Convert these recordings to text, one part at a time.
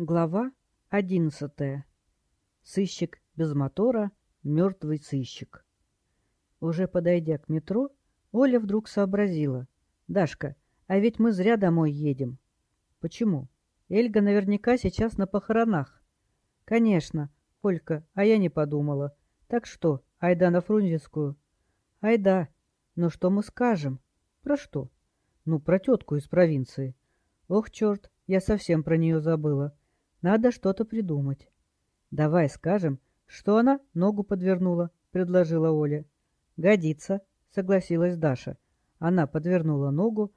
Глава одиннадцатая. Сыщик без мотора, мертвый сыщик. Уже подойдя к метро, Оля вдруг сообразила. «Дашка, а ведь мы зря домой едем». «Почему? Эльга наверняка сейчас на похоронах». «Конечно, Олька, а я не подумала. Так что, айда на Фрунзенскую?» «Айда. Но что мы скажем?» «Про что?» «Ну, про тетку из провинции». «Ох, черт, я совсем про нее забыла. Надо что-то придумать. Давай скажем, что она ногу подвернула, предложила Оля. Годится, согласилась Даша. Она подвернула ногу,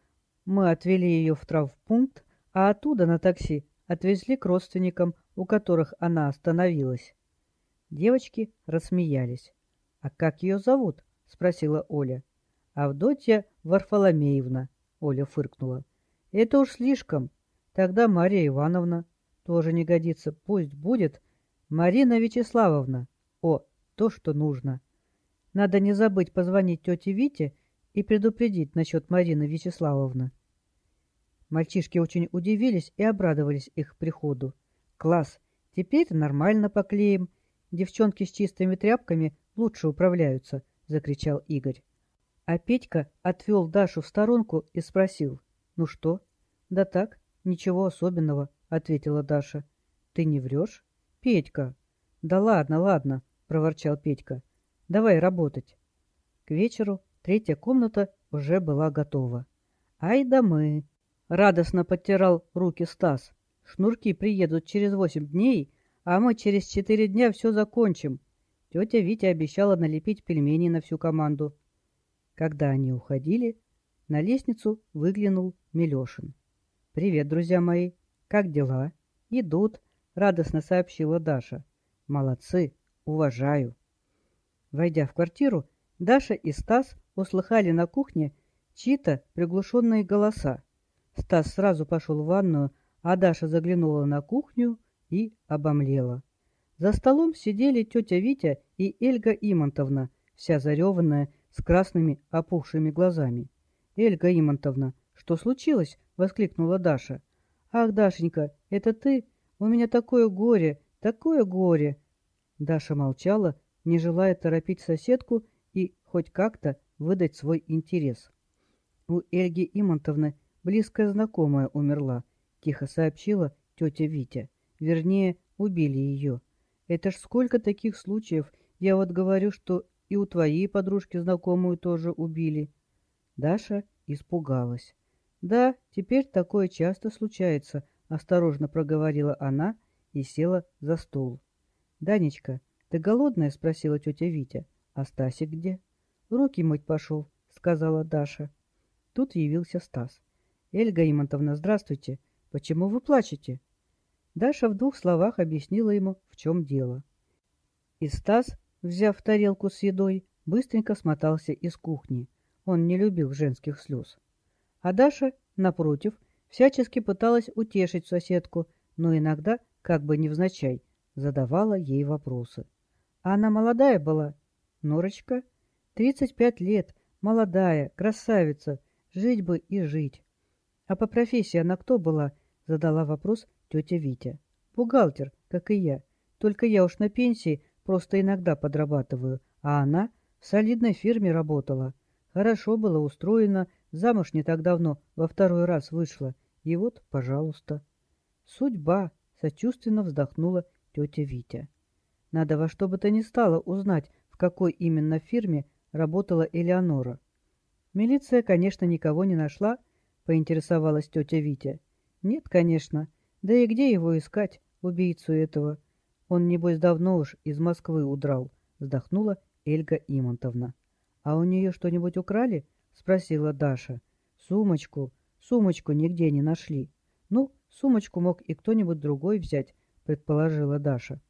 мы отвели ее в травмпункт, а оттуда на такси отвезли к родственникам, у которых она остановилась. Девочки рассмеялись. «А как ее зовут?» — спросила Оля. «Авдотья Варфоломеевна», — Оля фыркнула. «Это уж слишком. Тогда Мария Ивановна». Тоже не годится. Пусть будет Марина Вячеславовна. О, то, что нужно. Надо не забыть позвонить тете Вите и предупредить насчет Марины Вячеславовны. Мальчишки очень удивились и обрадовались их приходу. Класс, теперь нормально поклеим. Девчонки с чистыми тряпками лучше управляются, закричал Игорь. А Петька отвел Дашу в сторонку и спросил. Ну что? Да так, ничего особенного ответила Даша. Ты не врешь? Петька. Да ладно, ладно, проворчал Петька. Давай работать. К вечеру третья комната уже была готова. Ай да мы! Радостно подтирал руки Стас. Шнурки приедут через восемь дней, а мы через четыре дня все закончим. Тетя Витя обещала налепить пельмени на всю команду. Когда они уходили, на лестницу выглянул Милешин. «Привет, друзья мои!» «Как дела?» «Идут», — радостно сообщила Даша. «Молодцы, уважаю». Войдя в квартиру, Даша и Стас услыхали на кухне чьи-то приглушенные голоса. Стас сразу пошел в ванную, а Даша заглянула на кухню и обомлела. За столом сидели тетя Витя и Эльга Имонтовна, вся зареванная, с красными опухшими глазами. «Эльга Имонтовна, что случилось?» — воскликнула Даша. «Ах, Дашенька, это ты? У меня такое горе, такое горе!» Даша молчала, не желая торопить соседку и хоть как-то выдать свой интерес. «У Эльги Имонтовны близкая знакомая умерла», — тихо сообщила тетя Витя. «Вернее, убили ее. Это ж сколько таких случаев. Я вот говорю, что и у твоей подружки знакомую тоже убили». Даша испугалась. «Да, теперь такое часто случается», — осторожно проговорила она и села за стол. «Данечка, ты голодная?» — спросила тетя Витя. «А Стасик где?» «Руки мыть пошел», — сказала Даша. Тут явился Стас. «Эльга Имонтовна, здравствуйте. Почему вы плачете?» Даша в двух словах объяснила ему, в чем дело. И Стас, взяв тарелку с едой, быстренько смотался из кухни. Он не любил женских слез. А Даша, напротив, всячески пыталась утешить соседку, но иногда, как бы невзначай, задавала ей вопросы. Она молодая была, Норочка, тридцать пять лет, молодая, красавица, жить бы и жить. А по профессии она кто была? Задала вопрос тетя Витя. Бухгалтер, как и я. Только я уж на пенсии, просто иногда подрабатываю, а она в солидной фирме работала. Хорошо было устроено, Замуж не так давно, во второй раз вышла. И вот, пожалуйста. Судьба, сочувственно вздохнула тетя Витя. Надо во что бы то ни стало узнать, в какой именно фирме работала Элеонора. Милиция, конечно, никого не нашла, поинтересовалась тетя Витя. Нет, конечно. Да и где его искать, убийцу этого? Он, небось, давно уж из Москвы удрал, вздохнула Эльга Имонтовна. А у нее что-нибудь украли? — спросила Даша. «Сумочку. Сумочку нигде не нашли. Ну, сумочку мог и кто-нибудь другой взять», — предположила Даша.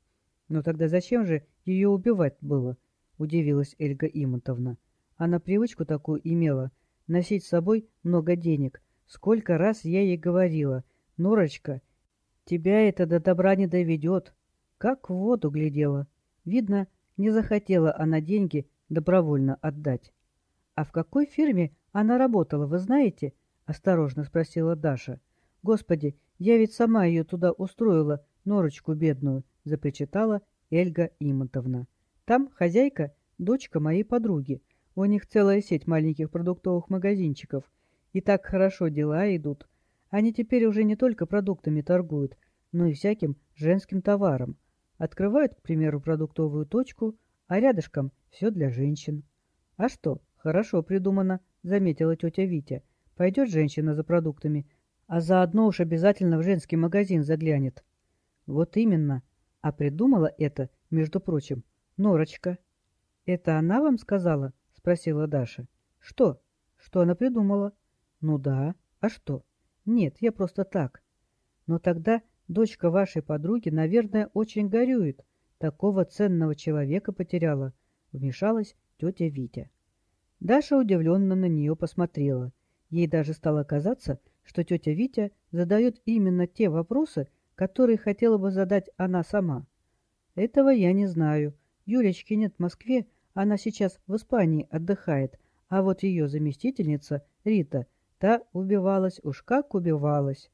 «Но тогда зачем же ее убивать было?» — удивилась Эльга Имонтовна. Она привычку такую имела — носить с собой много денег. Сколько раз я ей говорила, «Норочка, тебя это до добра не доведет». Как в воду глядела. Видно, не захотела она деньги добровольно отдать. «А в какой фирме она работала, вы знаете?» — осторожно спросила Даша. «Господи, Я ведь сама ее туда устроила, норочку бедную, запричитала Эльга Имонтовна. Там хозяйка, дочка моей подруги. У них целая сеть маленьких продуктовых магазинчиков. И так хорошо дела идут. Они теперь уже не только продуктами торгуют, но и всяким женским товаром. Открывают, к примеру, продуктовую точку, а рядышком все для женщин. А что, хорошо придумано, заметила тетя Витя. Пойдет женщина за продуктами, а заодно уж обязательно в женский магазин заглянет. Вот именно. А придумала это, между прочим, Норочка. Это она вам сказала? Спросила Даша. Что? Что она придумала? Ну да. А что? Нет, я просто так. Но тогда Дочка вашей подруги, наверное, очень горюет. Такого ценного человека потеряла. Вмешалась тетя Витя. Даша удивленно на нее посмотрела. Ей даже стало казаться, что тетя Витя задает именно те вопросы, которые хотела бы задать она сама. Этого я не знаю. Юлечки нет в Москве, она сейчас в Испании отдыхает, а вот ее заместительница, Рита, та убивалась, уж как убивалась.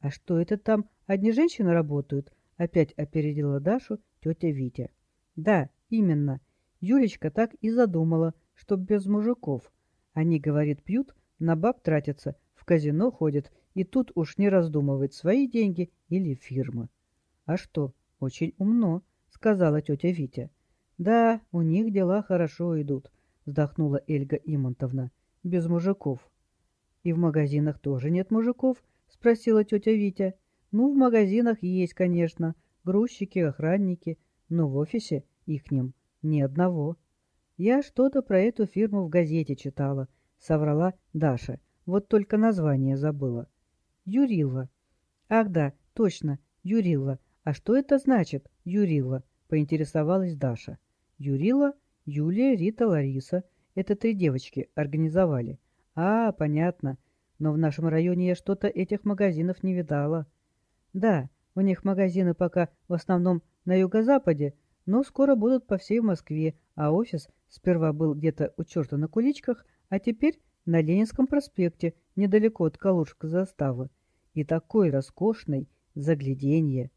А что это там Одни женщины работают, опять опередила Дашу тетя Витя. Да, именно. Юлечка так и задумала, чтоб без мужиков. Они, говорит, пьют, на баб тратятся, в казино ходят, и тут уж не раздумывает, свои деньги или фирмы. А что, очень умно, сказала тетя Витя. Да, у них дела хорошо идут, вздохнула Эльга Имонтовна. Без мужиков. И в магазинах тоже нет мужиков? спросила тетя Витя. Ну, в магазинах есть, конечно, грузчики, охранники, но в офисе их ним ни одного. Я что-то про эту фирму в газете читала, соврала Даша. Вот только название забыла. Юрила. Ах да, точно, Юрила. А что это значит, Юрила? Поинтересовалась Даша. Юрила, Юлия, Рита, Лариса. Это три девочки организовали. А, понятно. Но в нашем районе я что-то этих магазинов не видала. Да, у них магазины пока в основном на юго-западе, но скоро будут по всей Москве, а офис сперва был где-то у черта на куличках, а теперь на Ленинском проспекте, недалеко от Калужской заставы. И такой роскошный, загляденье.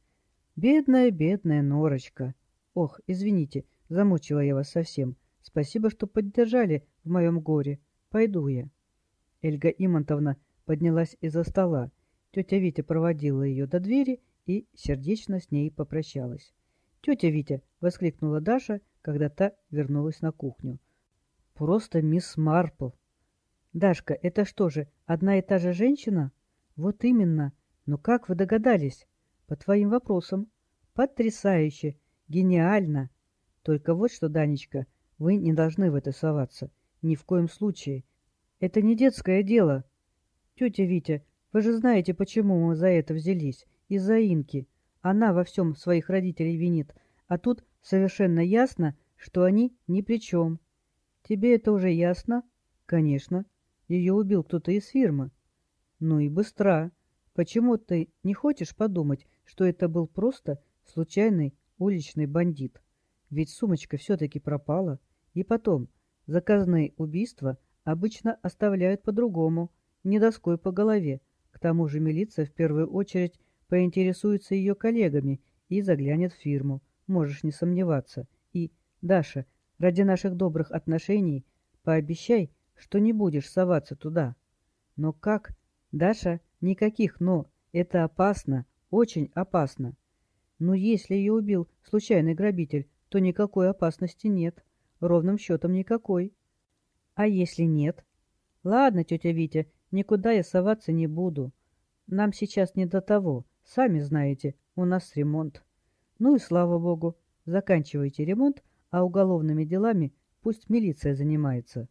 Бедная, бедная Норочка. Ох, извините, замучила я вас совсем. Спасибо, что поддержали в моем горе. Пойду я. Эльга Имонтовна поднялась из-за стола. Тетя Витя проводила ее до двери и сердечно с ней попрощалась. «Тетя Витя!» — воскликнула Даша, когда та вернулась на кухню. «Просто мисс Марпл!» «Дашка, это что же, одна и та же женщина?» «Вот именно. Но как вы догадались?» «По твоим вопросам». «Потрясающе! Гениально!» «Только вот что, Данечка, вы не должны в это соваться. Ни в коем случае. Это не детское дело». «Тетя Витя, вы же знаете, почему мы за это взялись. Из-за Инки. Она во всем своих родителей винит. А тут совершенно ясно, что они ни при чем. Тебе это уже ясно? Конечно. Ее убил кто-то из фирмы. Ну и быстро. Почему ты не хочешь подумать, что это был просто случайный уличный бандит? Ведь сумочка все-таки пропала. И потом, заказные убийства обычно оставляют по-другому, не доской по голове, к тому же милиция в первую очередь поинтересуется ее коллегами и заглянет в фирму, можешь не сомневаться. И, Даша, ради наших добрых отношений пообещай, что не будешь соваться туда. Но как? Даша, никаких «но». Это опасно, очень опасно. Но если ее убил случайный грабитель, то никакой опасности нет. Ровным счетом никакой. А если нет? Ладно, тетя Витя, Никуда я соваться не буду. Нам сейчас не до того. Сами знаете, у нас ремонт. Ну и слава богу. Заканчивайте ремонт, а уголовными делами пусть милиция занимается.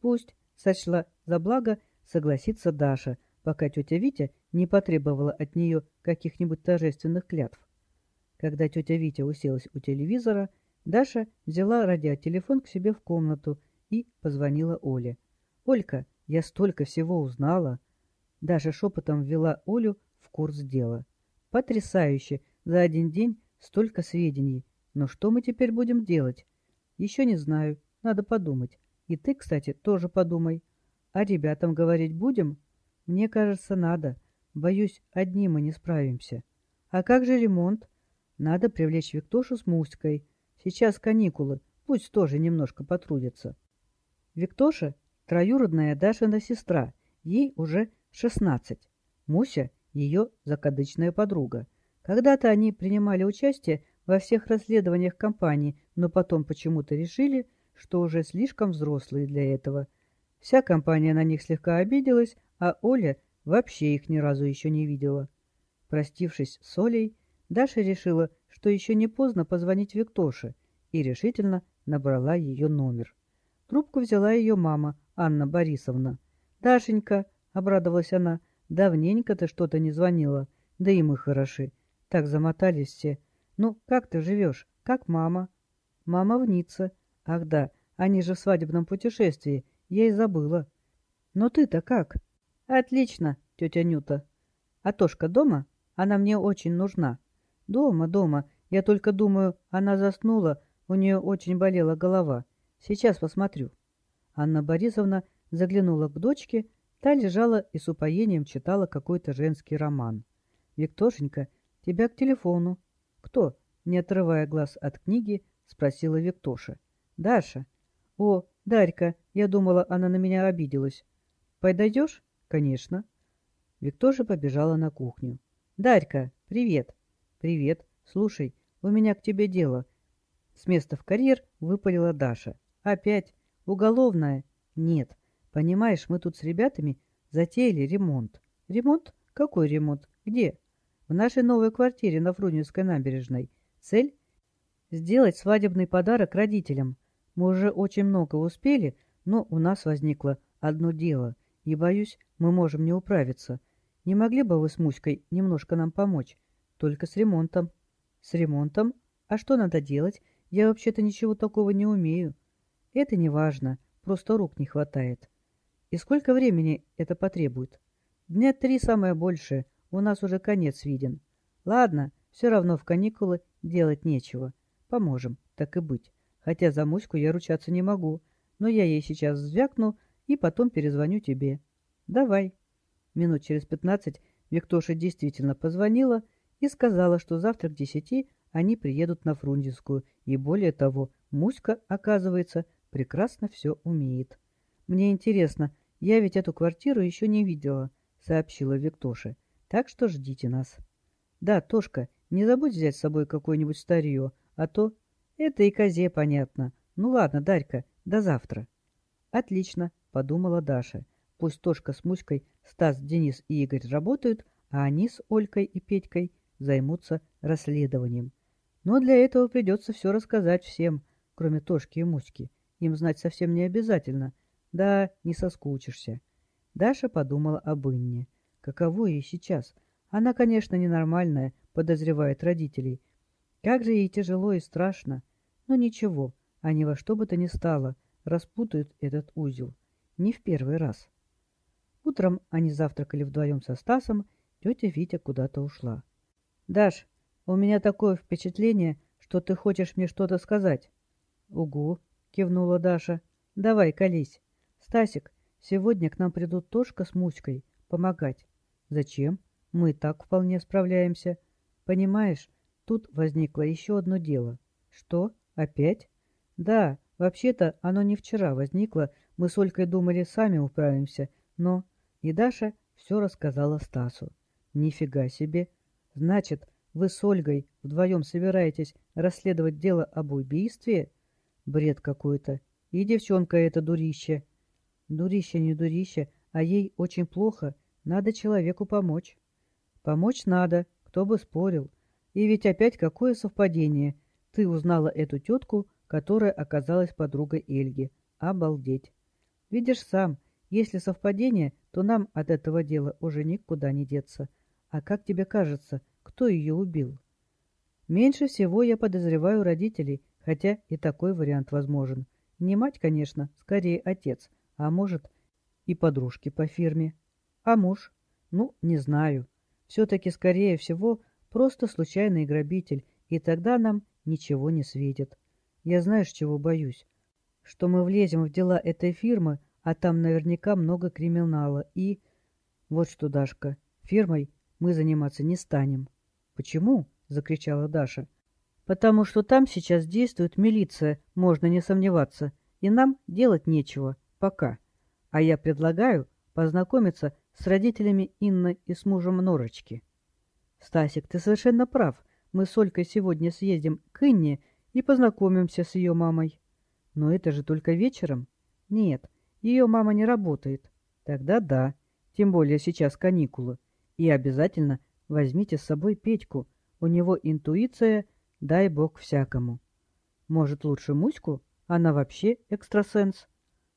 Пусть, сочла за благо, согласится Даша, пока тетя Витя не потребовала от нее каких-нибудь торжественных клятв. Когда тетя Витя уселась у телевизора, Даша взяла радиотелефон к себе в комнату и позвонила Оле. «Олька, я столько всего узнала. Даже шепотом ввела Олю в курс дела. Потрясающе! За один день столько сведений. Но что мы теперь будем делать? Еще не знаю. Надо подумать. И ты, кстати, тоже подумай. А ребятам говорить будем? Мне кажется, надо. Боюсь, одни мы не справимся. А как же ремонт? Надо привлечь Виктошу с Муськой. Сейчас каникулы, пусть тоже немножко потрудятся. Виктоша — троюродная Дашина сестра, ей уже шестнадцать. Муся — ее закадычная подруга. Когда-то они принимали участие во всех расследованиях компании, но потом почему-то решили, что уже слишком взрослые для этого. Вся компания на них слегка обиделась, а Оля вообще их ни разу еще не видела. Простившись с Олей, Даша решила, что еще не поздно позвонить Виктоше, и решительно набрала ее номер. Трубку взяла ее мама, Анна Борисовна. «Дашенька», — обрадовалась она, — «давненько ты что-то не звонила, да и мы хороши. Так замотались все. Ну, как ты живешь? Как мама?» «Мама в Ницце. Ах да, они же в свадебном путешествии. Я и забыла». «Но ты-то как?» «Отлично, тетя Нюта. А Тошка дома? Она мне очень нужна». «Дома, дома. Я только думаю, она заснула, у нее очень болела голова. Сейчас посмотрю». Анна Борисовна заглянула к дочке, та лежала и с упоением читала какой-то женский роман. «Виктошенька, тебя к телефону». «Кто?» — не отрывая глаз от книги, спросила Виктоша. «Даша». «О, Дарька, я думала, она на меня обиделась». «Подойдешь?» «Конечно». Виктоша побежала на кухню. «Дарька, привет!» «Привет. Слушай, у меня к тебе дело». С места в карьер выпалила Даша. «Опять? Уголовное?» «Нет. Понимаешь, мы тут с ребятами затеяли ремонт». «Ремонт? Какой ремонт? Где?» «В нашей новой квартире на Фрунзенской набережной. Цель — сделать свадебный подарок родителям. Мы уже очень много успели, но у нас возникло одно дело, и, боюсь, мы можем не управиться. Не могли бы вы с Муськой немножко нам помочь? Только с ремонтом. С ремонтом? А что надо делать? Я вообще-то ничего такого не умею. Это не важно, просто рук не хватает. И сколько времени это потребует? Дня три самое большее, у нас уже конец виден. Ладно, все равно в каникулы делать нечего. Поможем, так и быть. Хотя за Муську я ручаться не могу, но я ей сейчас звякну и потом перезвоню тебе. Давай. Минут через пятнадцать Виктоша действительно позвонила и сказала, что завтра к десяти они приедут на Фрунзенскую, и более того, Муська, оказывается, прекрасно все умеет. «Мне интересно, я ведь эту квартиру еще не видела», — сообщила Виктоша. «Так что ждите нас». «Да, Тошка, не забудь взять с собой какое-нибудь старье, а то...» «Это и козе понятно. Ну ладно, Дарька, до завтра». «Отлично», — подумала Даша. «Пусть Тошка с Муськой, Стас, Денис и Игорь работают, а они с Олькой и Петькой займутся расследованием. Но для этого придется все рассказать всем, кроме Тошки и Муськи. Им знать совсем не обязательно. Да, не соскучишься. Даша подумала об Инне. Каково ей сейчас? Она, конечно, ненормальная, подозревает родителей. Как же ей тяжело и страшно. Но ничего, они во что бы то ни стало распутают этот узел. Не в первый раз. Утром они завтракали вдвоем со Стасом, тетя Витя куда-то ушла. «Даш, у меня такое впечатление, что ты хочешь мне что-то сказать». «Угу», — кивнула Даша. «Давай, колись. Стасик, сегодня к нам придут Тошка с Муськой помогать». «Зачем? Мы и так вполне справляемся. Понимаешь, тут возникло еще одно дело». «Что? Опять?» «Да, вообще-то оно не вчера возникло. Мы с Олькой думали, сами управимся. Но...» И Даша все рассказала Стасу. «Нифига себе!» Значит, вы с Ольгой вдвоем собираетесь расследовать дело об убийстве? Бред какой-то. И девчонка эта дурище. Дурище не дурище, а ей очень плохо. Надо человеку помочь. Помочь надо, кто бы спорил. И ведь опять какое совпадение. Ты узнала эту тетку, которая оказалась подругой Эльги. Обалдеть. Видишь сам, если совпадение, то нам от этого дела уже никуда не деться. А как тебе кажется, кто ее убил? Меньше всего я подозреваю родителей, хотя и такой вариант возможен. Не мать, конечно, скорее отец, а может и подружки по фирме. А муж? Ну, не знаю. Все-таки, скорее всего, просто случайный грабитель, и тогда нам ничего не светит. Я знаешь, чего боюсь? Что мы влезем в дела этой фирмы, а там наверняка много криминала, и... Вот что, Дашка, Фермой мы заниматься не станем. Почему? закричала Даша. Потому что там сейчас действует милиция, можно не сомневаться, и нам делать нечего. Пока. А я предлагаю познакомиться с родителями Инны и с мужем Норочки. Стасик, ты совершенно прав. Мы с Олькой сегодня съездим к Инне и познакомимся с ее мамой. Но это же только вечером. Нет, ее мама не работает. Тогда да, тем более сейчас каникулы. И обязательно возьмите с собой Петьку. У него интуиция, дай бог всякому. Может, лучше Муську? Она вообще экстрасенс.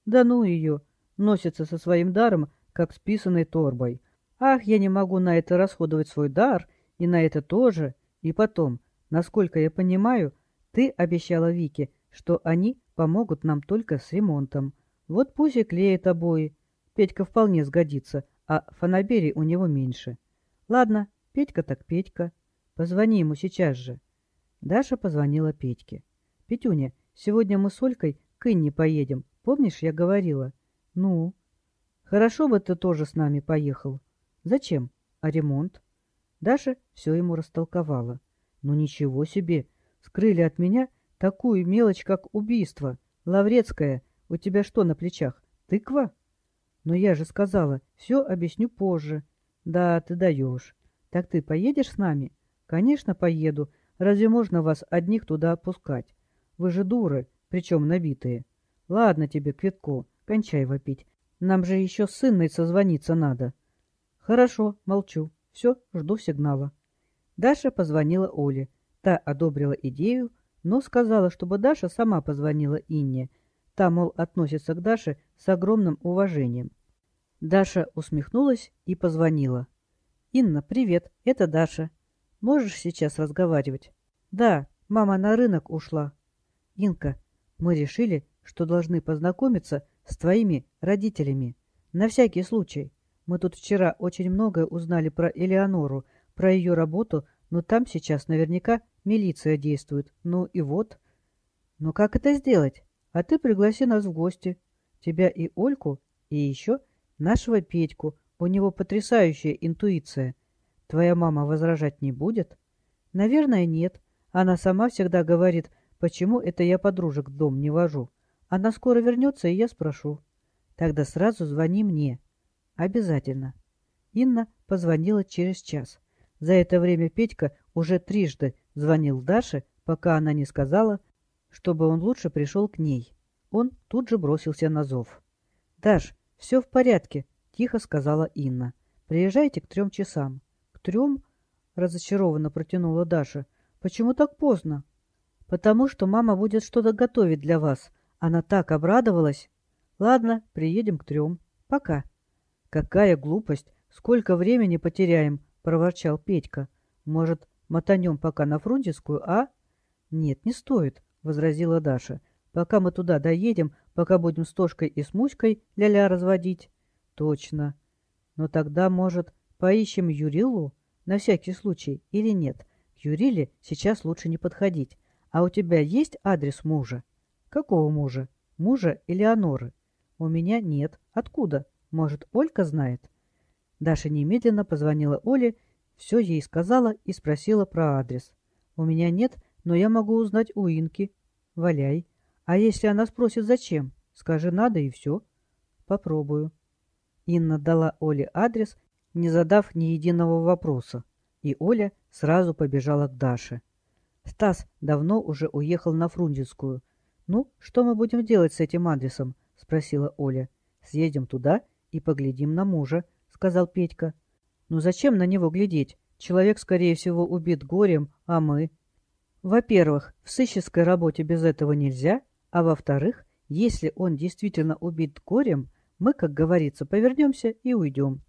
Да ну ее, носится со своим даром, как с писаной торбой. Ах, я не могу на это расходовать свой дар, и на это тоже. И потом, насколько я понимаю, ты обещала Вике, что они помогут нам только с ремонтом. Вот пусть и клеит обои. Петька вполне сгодится, а фанаберий у него меньше. Ладно, Петька так Петька. Позвони ему сейчас же. Даша позвонила Петьке. Петюня, сегодня мы с Олькой к Инне поедем. Помнишь, я говорила? Ну? Хорошо бы ты тоже с нами поехал. Зачем? А ремонт? Даша все ему растолковала. Ну ничего себе! Скрыли от меня такую мелочь, как убийство. Лаврецкая, у тебя что на плечах? Тыква? Но я же сказала, все объясню позже. Да, ты даешь. Так ты поедешь с нами? Конечно, поеду. Разве можно вас одних туда опускать? Вы же дуры, причем набитые. Ладно тебе, Квитко, кончай вопить. Нам же еще с Инной созвониться надо. Хорошо, молчу. Все, жду сигнала. Даша позвонила Оле. Та одобрила идею, но сказала, чтобы Даша сама позвонила Инне. Та, мол, относится к Даше с огромным уважением. Даша усмехнулась и позвонила. «Инна, привет, это Даша. Можешь сейчас разговаривать?» «Да, мама на рынок ушла». «Инка, мы решили, что должны познакомиться с твоими родителями. На всякий случай. Мы тут вчера очень многое узнали про Элеонору, про ее работу, но там сейчас наверняка милиция действует. Ну и вот. Но как это сделать? А ты пригласи нас в гости. Тебя и Ольку, и еще нашего Петьку. У него потрясающая интуиция. Твоя мама возражать не будет? Наверное, нет. Она сама всегда говорит, почему это я подружек в дом не вожу. Она скоро вернется, и я спрошу. Тогда сразу звони мне. Обязательно. Инна позвонила через час. За это время Петька уже трижды звонил Даше, пока она не сказала, чтобы он лучше пришел к ней. Он тут же бросился на зов. «Даш, все в порядке», — тихо сказала Инна. «Приезжайте к трем часам». «К трем?» — разочарованно протянула Даша. «Почему так поздно?» «Потому что мама будет что-то готовить для вас», она так обрадовалась. Ладно, приедем к трем. Пока. Какая глупость! Сколько времени потеряем, проворчал Петька. Может, мотанем пока на Фрунзенскую, а? Нет, не стоит, возразила Даша. Пока мы туда доедем, пока будем с Тошкой и с Муськой ля-ля разводить. Точно. Но тогда, может, поищем Юрилу? На всякий случай или нет? К Юриле сейчас лучше не подходить. А у тебя есть адрес мужа? Какого мужа? Мужа Элеоноры. У меня нет. Откуда? Может, Олька знает? Даша немедленно позвонила Оле, все ей сказала и спросила про адрес. У меня нет, но я могу узнать у Инки. Валяй. А если она спросит, зачем? Скажи, надо и все. Попробую. Инна дала Оле адрес, не задав ни единого вопроса, и Оля сразу побежала к Даше. Стас давно уже уехал на Фрунзенскую — «Ну, что мы будем делать с этим адресом?» — спросила Оля. «Съездим туда и поглядим на мужа», — сказал Петька. «Ну зачем на него глядеть? Человек, скорее всего, убит горем, а мы...» «Во-первых, в сыщеской работе без этого нельзя, а во-вторых, если он действительно убит горем, мы, как говорится, повернемся и уйдем».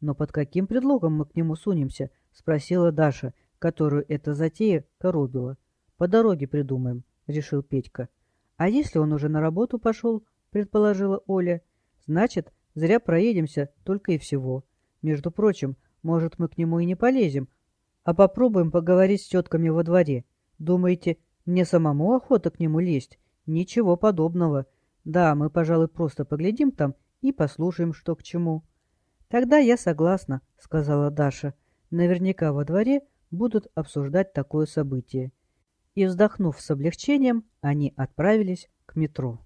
«Но под каким предлогом мы к нему сунемся?» — спросила Даша, которую эта затея коробила. «По дороге придумаем», — решил Петька. «А если он уже на работу пошел?» — предположила Оля. «Значит, зря проедемся только и всего. Между прочим, может, мы к нему и не полезем, а попробуем поговорить с тетками во дворе. Думаете, мне самому охота к нему лезть? Ничего подобного. Да, мы, пожалуй, просто поглядим там и послушаем, что к чему». Тогда я согласна, сказала Даша. Наверняка во дворе будут обсуждать такое событие. И, вздохнув с облегчением, они отправились к метро.